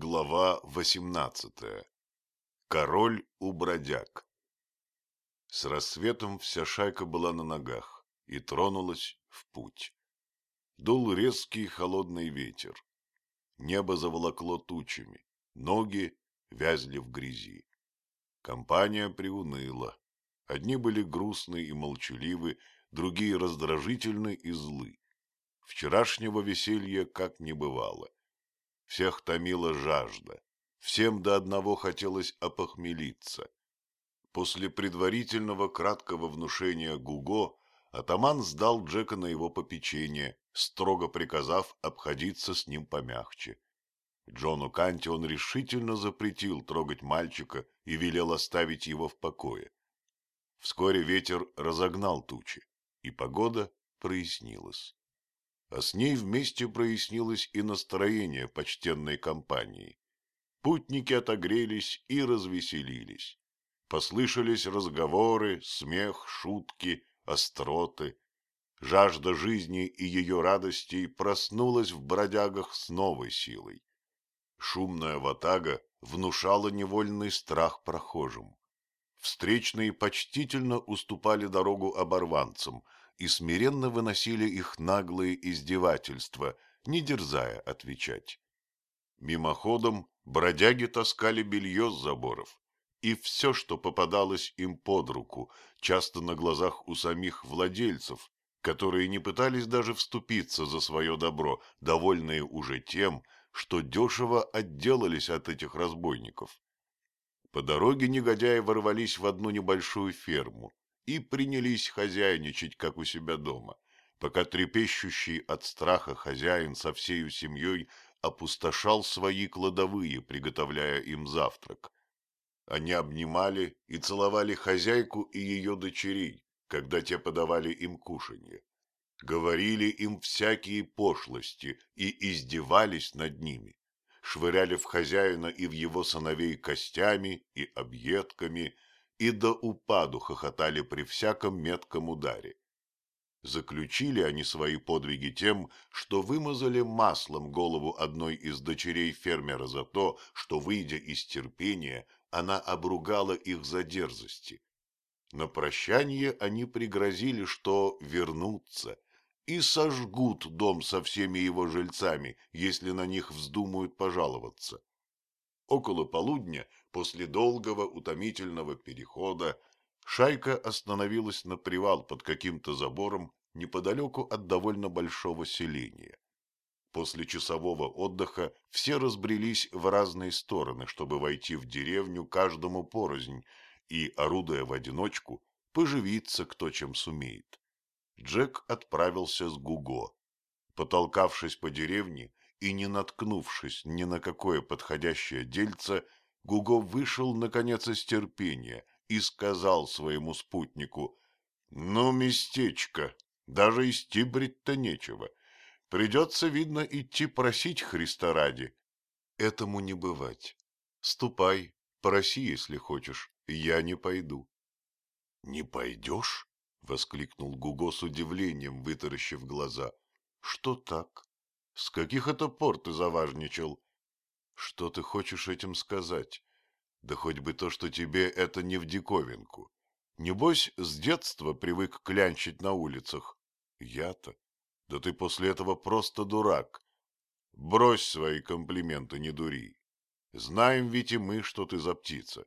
Глава 18. Король у бродяг. С рассветом вся шайка была на ногах и тронулась в путь. Дул резкий холодный ветер. Небо заволокло тучами, ноги вязли в грязи. Компания приуныла. Одни были грустны и молчаливы, другие раздражительны и злы. Вчерашнего веселья как не бывало. Всех томила жажда. Всем до одного хотелось опохмелиться. После предварительного краткого внушения Гуго атаман сдал Джека на его попечение, строго приказав обходиться с ним помягче. Джону Канти он решительно запретил трогать мальчика и велел оставить его в покое. Вскоре ветер разогнал тучи, и погода прояснилась а с ней вместе прояснилось и настроение почтенной компании. Путники отогрелись и развеселились. Послышались разговоры, смех, шутки, остроты. Жажда жизни и ее радостей проснулась в бродягах с новой силой. Шумная ватага внушала невольный страх прохожим. Встречные почтительно уступали дорогу оборванцам – и смиренно выносили их наглые издевательства, не дерзая отвечать. Мимоходом бродяги таскали белье с заборов, и все, что попадалось им под руку, часто на глазах у самих владельцев, которые не пытались даже вступиться за свое добро, довольные уже тем, что дешево отделались от этих разбойников. По дороге негодяи ворвались в одну небольшую ферму, и принялись хозяйничать, как у себя дома, пока трепещущий от страха хозяин со всею семьей опустошал свои кладовые, приготовляя им завтрак. Они обнимали и целовали хозяйку и ее дочерей, когда те подавали им кушанье. Говорили им всякие пошлости и издевались над ними, швыряли в хозяина и в его сыновей костями и объедками, и до упаду хохотали при всяком метком ударе. Заключили они свои подвиги тем, что вымазали маслом голову одной из дочерей фермера за то, что, выйдя из терпения, она обругала их за дерзости. На прощание они пригрозили, что вернутся и сожгут дом со всеми его жильцами, если на них вздумают пожаловаться. Около полудня После долгого утомительного перехода шайка остановилась на привал под каким-то забором неподалеку от довольно большого селения. После часового отдыха все разбрелись в разные стороны, чтобы войти в деревню каждому порознь и, орудуя в одиночку, поживиться кто чем сумеет. Джек отправился с Гуго. Потолкавшись по деревне и не наткнувшись ни на какое подходящее дельце, Гуго вышел, наконец, из терпения и сказал своему спутнику, «Ну, местечко, даже истибрить-то нечего. Придется, видно, идти просить Христа ради». «Этому не бывать. Ступай, проси, если хочешь, я не пойду». «Не пойдешь?» — воскликнул Гуго с удивлением, вытаращив глаза. «Что так? С каких это пор ты заважничал?» Что ты хочешь этим сказать? Да хоть бы то, что тебе это не в диковинку. Небось, с детства привык клянчить на улицах. Я-то? Да ты после этого просто дурак. Брось свои комплименты, не дури. Знаем ведь и мы, что ты за птица.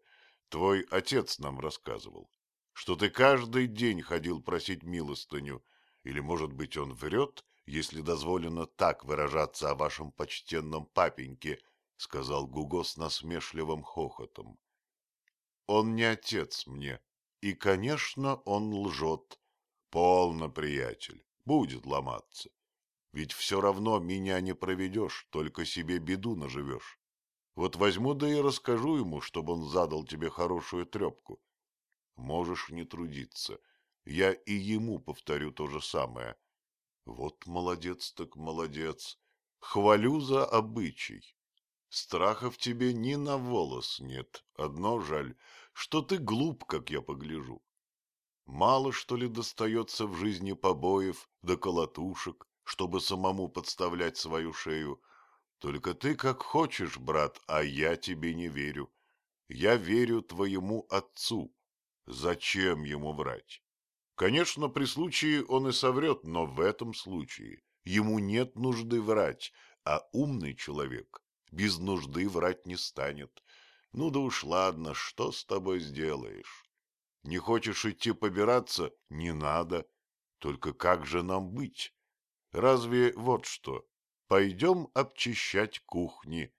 Твой отец нам рассказывал, что ты каждый день ходил просить милостыню, или, может быть, он врет, если дозволено так выражаться о вашем почтенном папеньке, — сказал Гуго с насмешливым хохотом. «Он не отец мне, и, конечно, он лжет. Полно, приятель, будет ломаться. Ведь все равно меня не проведешь, только себе беду наживешь. Вот возьму да и расскажу ему, чтобы он задал тебе хорошую трепку. Можешь не трудиться, я и ему повторю то же самое. Вот молодец так молодец, хвалю за обычай. Страха в тебе ни на волос нет. Одно жаль, что ты глуп, как я погляжу. Мало, что ли, достается в жизни побоев да колотушек, чтобы самому подставлять свою шею. Только ты как хочешь, брат, а я тебе не верю. Я верю твоему отцу. Зачем ему врать? Конечно, при случае он и соврет, но в этом случае ему нет нужды врать, а умный человек без нужды врать не станет. Ну да уж ладно, что с тобой сделаешь? Не хочешь идти побираться? Не надо. Только как же нам быть? Разве вот что? Пойдем обчищать кухни.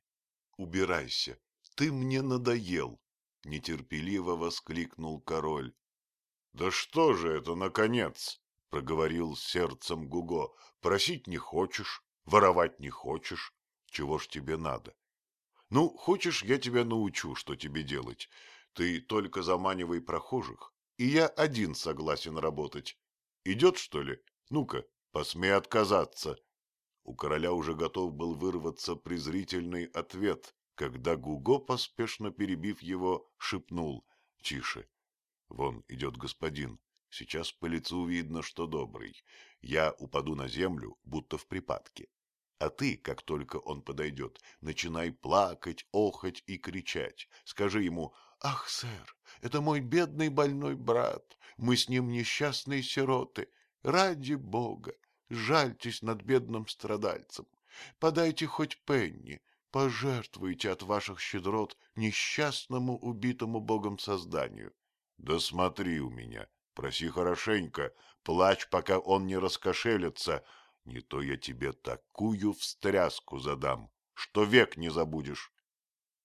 Убирайся, ты мне надоел, — нетерпеливо воскликнул король. — Да что же это, наконец? — проговорил сердцем Гуго. — Просить не хочешь, воровать не хочешь. Чего ж тебе надо? Ну, хочешь, я тебя научу, что тебе делать. Ты только заманивай прохожих, и я один согласен работать. Идет, что ли? Ну-ка, посмей отказаться. У короля уже готов был вырваться презрительный ответ, когда Гуго, поспешно перебив его, шепнул «Тише! Вон идет господин, сейчас по лицу видно, что добрый. Я упаду на землю, будто в припадке. А ты, как только он подойдет, начинай плакать, охать и кричать. Скажи ему «Ах, сэр, это мой бедный больной брат, мы с ним несчастные сироты. Ради бога, жальтесь над бедным страдальцем. Подайте хоть пенни, пожертвуйте от ваших щедрот несчастному убитому богом созданию. Да смотри у меня, проси хорошенько, плачь, пока он не раскошелится, не то я тебе такую встряску задам, что век не забудешь.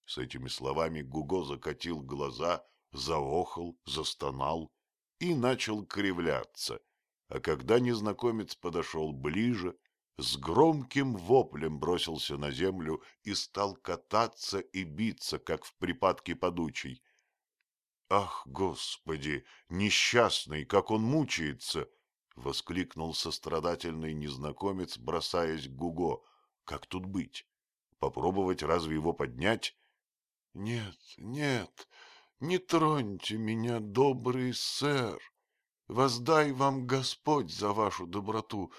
С этими словами Гуго закатил глаза, заохал, застонал и начал кривляться. А когда незнакомец подошел ближе, с громким воплем бросился на землю и стал кататься и биться, как в припадке подучий. «Ах, Господи, несчастный, как он мучается!» — воскликнул сострадательный незнакомец, бросаясь к Гуго. «Как тут быть? Попробовать разве его поднять?» «Нет, нет, не троньте меня, добрый сэр. Воздай вам Господь за вашу доброту.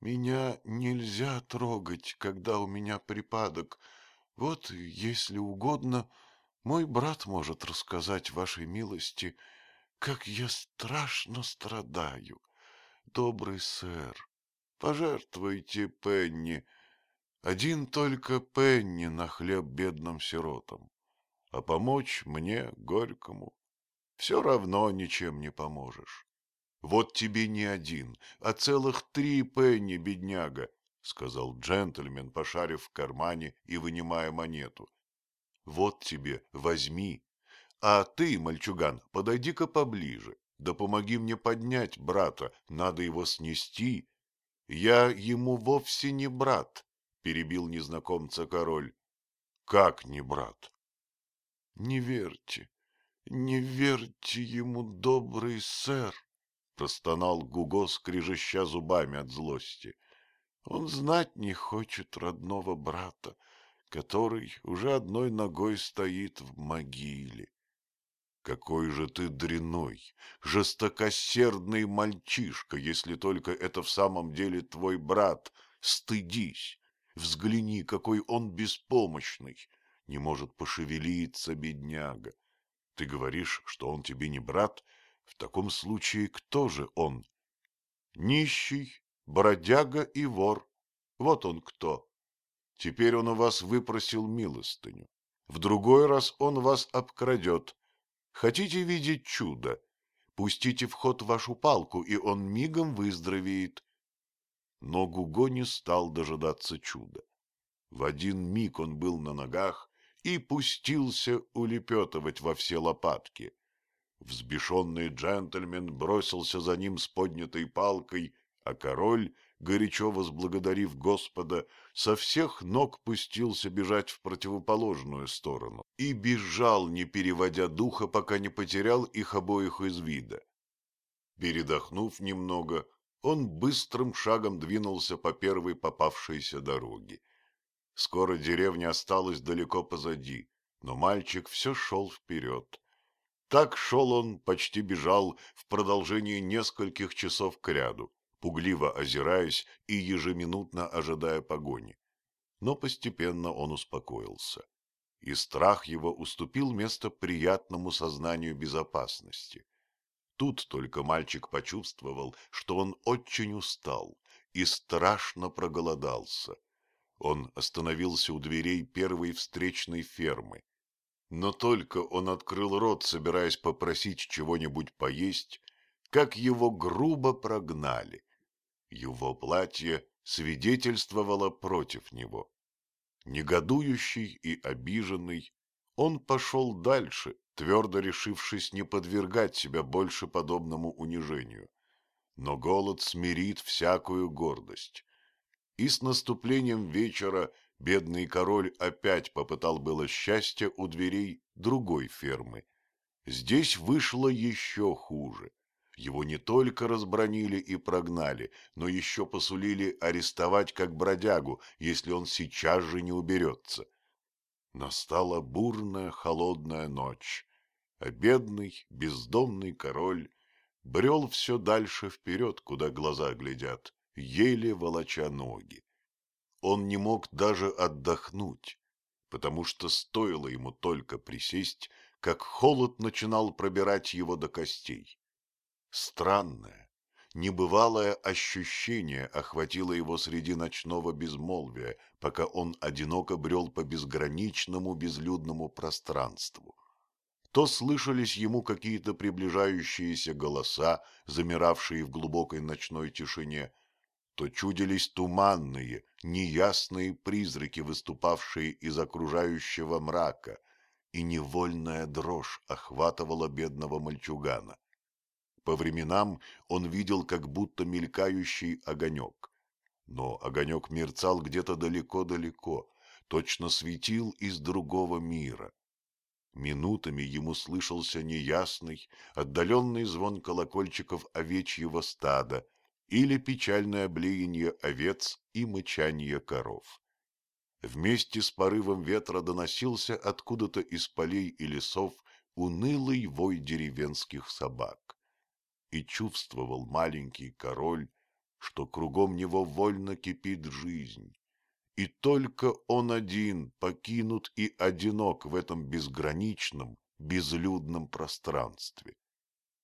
Меня нельзя трогать, когда у меня припадок. Вот, если угодно, мой брат может рассказать вашей милости, как я страшно страдаю. Добрый сэр, пожертвуйте Пенни. Один только Пенни на хлеб бедным сиротам а помочь мне, горькому, все равно ничем не поможешь. Вот тебе не один, а целых три пенни, бедняга, — сказал джентльмен, пошарив в кармане и вынимая монету. Вот тебе, возьми. А ты, мальчуган, подойди-ка поближе, да помоги мне поднять брата, надо его снести. Я ему вовсе не брат, — перебил незнакомца король. Как не брат? Не верьте, не верьте ему, добрый сэр, простонал Гуго, скрежеща зубами от злости. Он знать не хочет родного брата, который уже одной ногой стоит в могиле. Какой же ты дряной, жестокосердный мальчишка, если только это в самом деле твой брат. Стыдись, взгляни, какой он беспомощный не может пошевелиться, бедняга. Ты говоришь, что он тебе не брат? В таком случае кто же он? Нищий, бродяга и вор. Вот он кто. Теперь он у вас выпросил милостыню. В другой раз он вас обкрадет. Хотите видеть чудо? Пустите в ход вашу палку, и он мигом выздоровеет. Но Гуго не стал дожидаться чуда. В один миг он был на ногах и пустился улепетывать во все лопатки. Взбешенный джентльмен бросился за ним с поднятой палкой, а король, горячо возблагодарив Господа, со всех ног пустился бежать в противоположную сторону и бежал, не переводя духа, пока не потерял их обоих из вида. Передохнув немного, он быстрым шагом двинулся по первой попавшейся дороге. Скоро деревня осталась далеко позади, но мальчик все шел вперед. Так шел он, почти бежал в продолжении нескольких часов кряду, пугливо озираясь и ежеминутно ожидая погони. но постепенно он успокоился, и страх его уступил место приятному сознанию безопасности. Тут только мальчик почувствовал, что он очень устал и страшно проголодался. Он остановился у дверей первой встречной фермы. Но только он открыл рот, собираясь попросить чего-нибудь поесть, как его грубо прогнали. Его платье свидетельствовало против него. Негодующий и обиженный, он пошел дальше, твердо решившись не подвергать себя больше подобному унижению. Но голод смирит всякую гордость. И с наступлением вечера бедный король опять попытал было счастье у дверей другой фермы. Здесь вышло еще хуже. Его не только разбронили и прогнали, но еще посулили арестовать как бродягу, если он сейчас же не уберется. Настала бурная холодная ночь, а бедный бездомный король брел все дальше вперед, куда глаза глядят, еле волоча ноги. Он не мог даже отдохнуть, потому что стоило ему только присесть, как холод начинал пробирать его до костей. Странное, небывалое ощущение охватило его среди ночного безмолвия, пока он одиноко брел по безграничному безлюдному пространству. То слышались ему какие-то приближающиеся голоса, замиравшие в глубокой ночной тишине, то чудились туманные, неясные призраки, выступавшие из окружающего мрака, и невольная дрожь охватывала бедного мальчугана. По временам он видел как будто мелькающий огонек. Но огонек мерцал где-то далеко-далеко, точно светил из другого мира. Минутами ему слышался неясный, отдаленный звон колокольчиков овечьего стада или печальное блеяние овец и мычание коров. Вместе с порывом ветра доносился откуда-то из полей и лесов унылый вой деревенских собак и чувствовал маленький король, что кругом него вольно кипит жизнь. И только он один покинут и одинок в этом безграничном, безлюдном пространстве.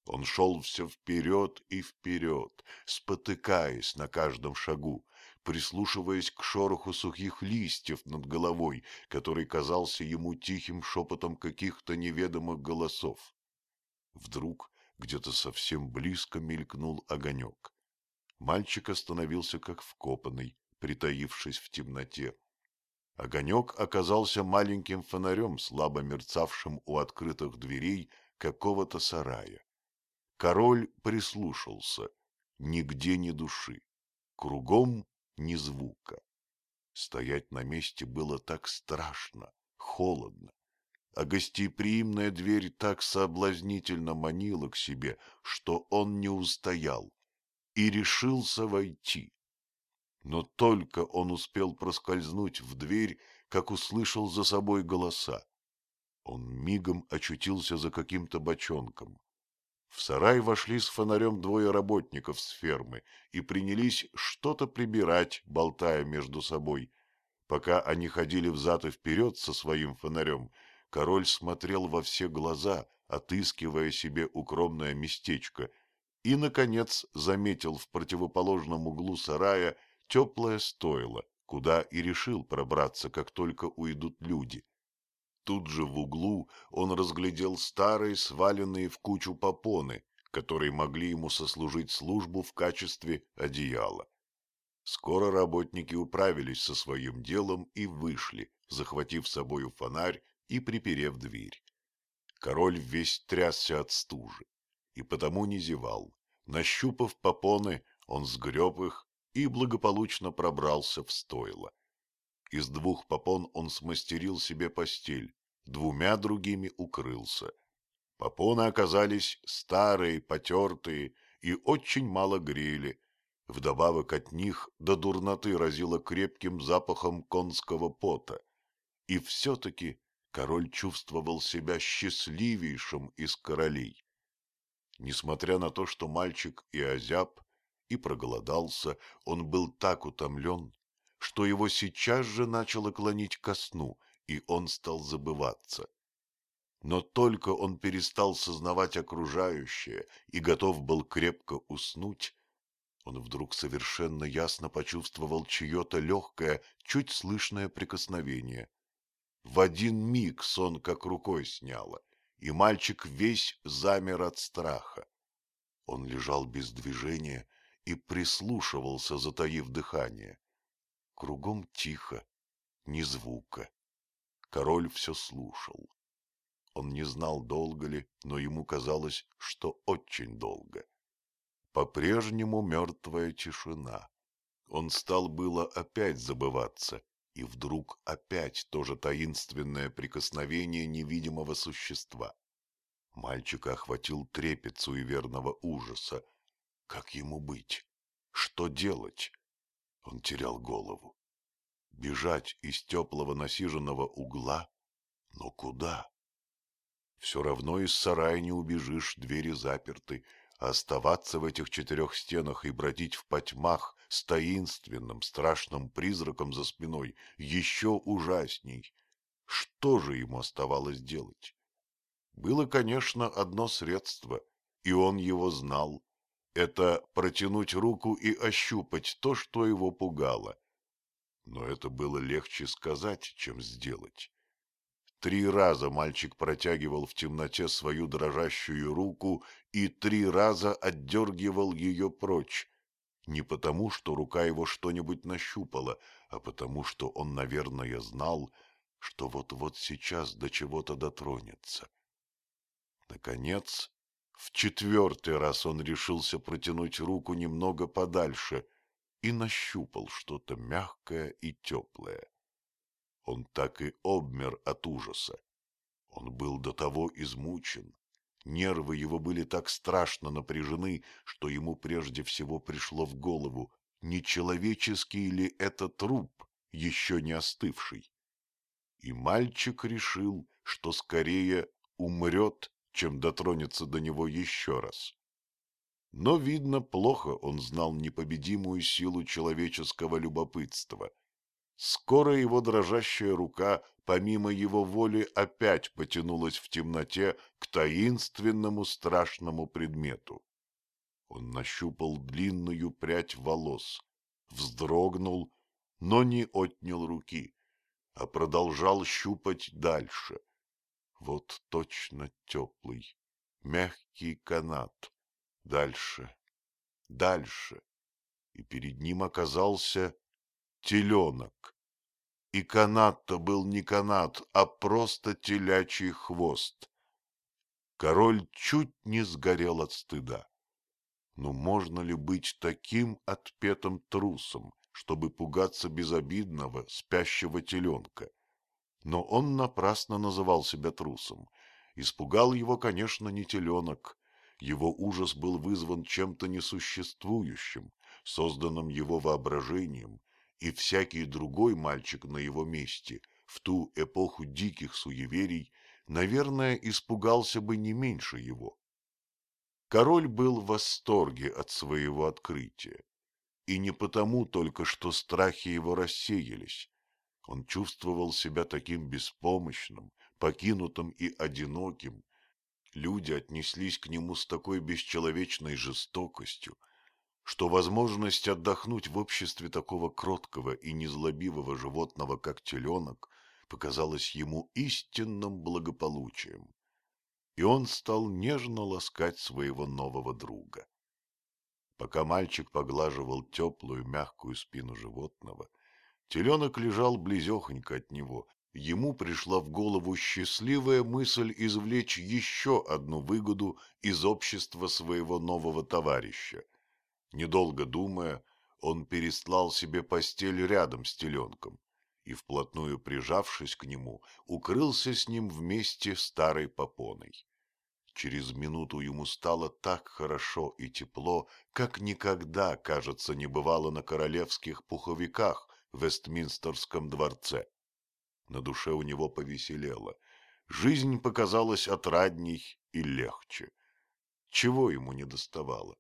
Он шел все вперед и вперед, спотыкаясь на каждом шагу, прислушиваясь к шороху сухих листьев над головой, который казался ему тихим шепотом каких-то неведомых голосов. Вдруг где-то совсем близко мелькнул огонек. Мальчик остановился как вкопанный, притаившись в темноте. Огонек оказался маленьким фонарем, слабо мерцавшим у открытых дверей какого-то сарая. Король прислушался. Нигде ни души. Кругом ни звука. Стоять на месте было так страшно, холодно а гостеприимная дверь так соблазнительно манила к себе, что он не устоял и решился войти. Но только он успел проскользнуть в дверь, как услышал за собой голоса. Он мигом очутился за каким-то бочонком. В сарай вошли с фонарем двое работников с фермы и принялись что-то прибирать, болтая между собой. Пока они ходили взад и вперед со своим фонарем, Король смотрел во все глаза, отыскивая себе укромное местечко, и, наконец, заметил в противоположном углу сарая теплое стойло, куда и решил пробраться, как только уйдут люди. Тут же в углу он разглядел старые сваленные в кучу попоны, которые могли ему сослужить службу в качестве одеяла. Скоро работники управились со своим делом и вышли, захватив с собою фонарь и приперев дверь. Король весь трясся от стужи и потому не зевал. Нащупав попоны, он сгреб их и благополучно пробрался в стойло. Из двух попон он смастерил себе постель, двумя другими укрылся. Попоны оказались старые, потертые и очень мало грели. Вдобавок от них до дурноты разило крепким запахом конского пота. И все-таки король чувствовал себя счастливейшим из королей. Несмотря на то, что мальчик и озяб, и проголодался, он был так утомлен, что его сейчас же начало клонить ко сну, и он стал забываться. Но только он перестал сознавать окружающее и готов был крепко уснуть, он вдруг совершенно ясно почувствовал чье-то легкое, чуть слышное прикосновение. В один миг сон как рукой сняло, и мальчик весь замер от страха. Он лежал без движения и прислушивался, затаив дыхание. Кругом тихо, ни звука. Король все слушал. Он не знал, долго ли, но ему казалось, что очень долго. По-прежнему мертвая тишина. Он стал было опять забываться, и вдруг опять то же таинственное прикосновение невидимого существа. Мальчика охватил трепет суеверного ужаса. Как ему быть? Что делать? Он терял голову. Бежать из теплого насиженного угла? Но куда? Все равно из сарая не убежишь, двери заперты, а оставаться в этих четырех стенах и бродить в потьмах с таинственным, страшным призраком за спиной еще ужасней. Что же ему оставалось делать? Было, конечно, одно средство, и он его знал. Это протянуть руку и ощупать то, что его пугало. Но это было легче сказать, чем сделать. Три раза мальчик протягивал в темноте свою дрожащую руку и три раза отдергивал ее прочь. Не потому, что рука его что-нибудь нащупала, а потому, что он, наверное, знал, что вот-вот сейчас до чего-то дотронется. Наконец, в четвертый раз он решился протянуть руку немного подальше и нащупал что-то мягкое и теплое. Он так и обмер от ужаса. Он был до того измучен. Нервы его были так страшно напряжены, что ему прежде всего пришло в голову, не человеческий ли это труп, еще не остывший. И мальчик решил, что скорее умрет, чем дотронется до него еще раз. Но, видно, плохо он знал непобедимую силу человеческого любопытства — Скоро его дрожащая рука, помимо его воли, опять потянулась в темноте к таинственному страшному предмету. Он нащупал длинную прядь волос, вздрогнул, но не отнял руки, а продолжал щупать дальше. Вот точно теплый, мягкий канат. Дальше, дальше. И перед ним оказался теленок. И канат-то был не канат, а просто телячий хвост. Король чуть не сгорел от стыда. Но можно ли быть таким отпетым трусом, чтобы пугаться безобидного, спящего теленка? Но он напрасно называл себя трусом. Испугал его, конечно, не теленок. Его ужас был вызван чем-то несуществующим, созданным его воображением, и всякий другой мальчик на его месте в ту эпоху диких суеверий, наверное, испугался бы не меньше его. Король был в восторге от своего открытия, и не потому только, что страхи его рассеялись. Он чувствовал себя таким беспомощным, покинутым и одиноким. Люди отнеслись к нему с такой бесчеловечной жестокостью, что возможность отдохнуть в обществе такого кроткого и незлобивого животного, как теленок, показалась ему истинным благополучием. И он стал нежно ласкать своего нового друга. Пока мальчик поглаживал теплую мягкую спину животного, теленок лежал близехонько от него. Ему пришла в голову счастливая мысль извлечь еще одну выгоду из общества своего нового товарища — Недолго думая, он перестлал себе постель рядом с теленком и, вплотную прижавшись к нему, укрылся с ним вместе старой попоной. Через минуту ему стало так хорошо и тепло, как никогда, кажется, не бывало на королевских пуховиках в Вестминстерском дворце. На душе у него повеселело. Жизнь показалась отрадней и легче. Чего ему не доставало?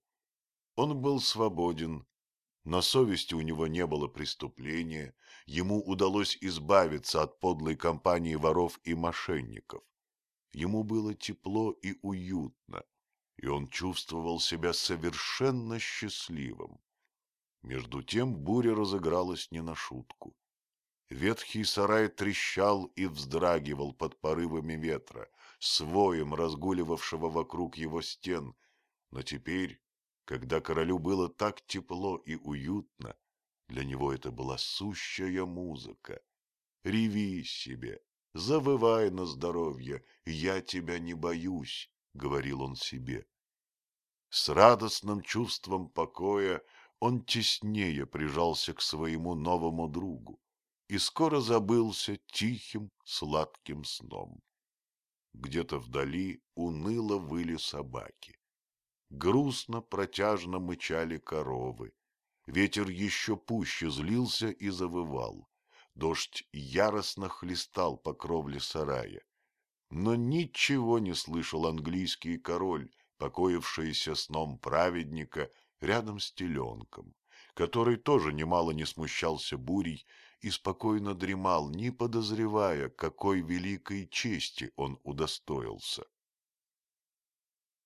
Он был свободен на совести у него не было преступления, ему удалось избавиться от подлой компании воров и мошенников. Ему было тепло и уютно, и он чувствовал себя совершенно счастливым. Между тем буря разыгралась не на шутку. Ветхий сарай трещал и вздрагивал под порывами ветра, своем разгуливавшего вокруг его стен, но теперь, когда королю было так тепло и уютно, для него это была сущая музыка. «Реви себе, завывай на здоровье, я тебя не боюсь», — говорил он себе. С радостным чувством покоя он теснее прижался к своему новому другу и скоро забылся тихим сладким сном. Где-то вдали уныло выли собаки. Грустно протяжно мычали коровы. Ветер еще пуще злился и завывал. Дождь яростно хлестал по кровле сарая. Но ничего не слышал английский король, покоившийся сном праведника рядом с теленком который тоже немало не смущался бурей и спокойно дремал, не подозревая, какой великой чести он удостоился.